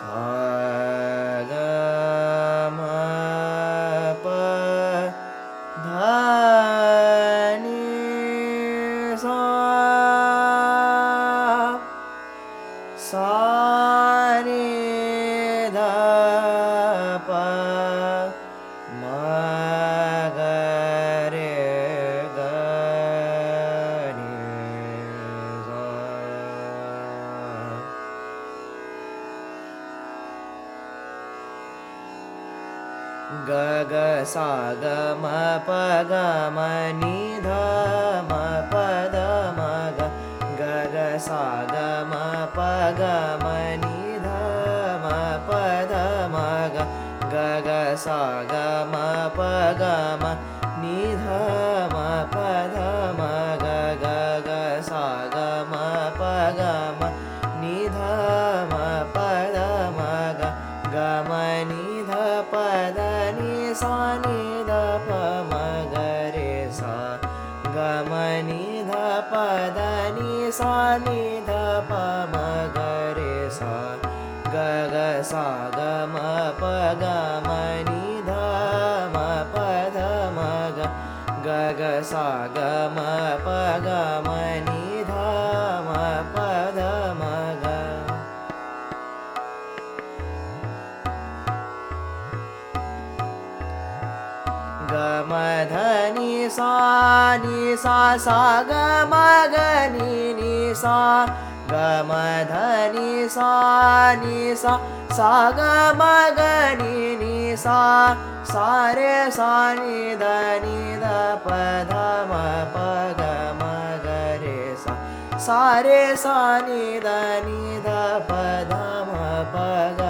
सारे सारी द गगसागमपगमनिधमपदमग गगसागमपगमनिधमपदमग गगसागमपगम नि गगसागमपगम निधमपदमग गमनिधपद सा नि ध पगरे स गनि ध सा गग सा ध पगरे स् गगा ग म पगमनि ध म ग धनि नि सा सा गनि नि सा ग धनि नि सा सा गमगनि नि सा सा गनि निे सानि धनि द पधम पग मगरे सा रे रे सा रे रेनि धनि द पधम ग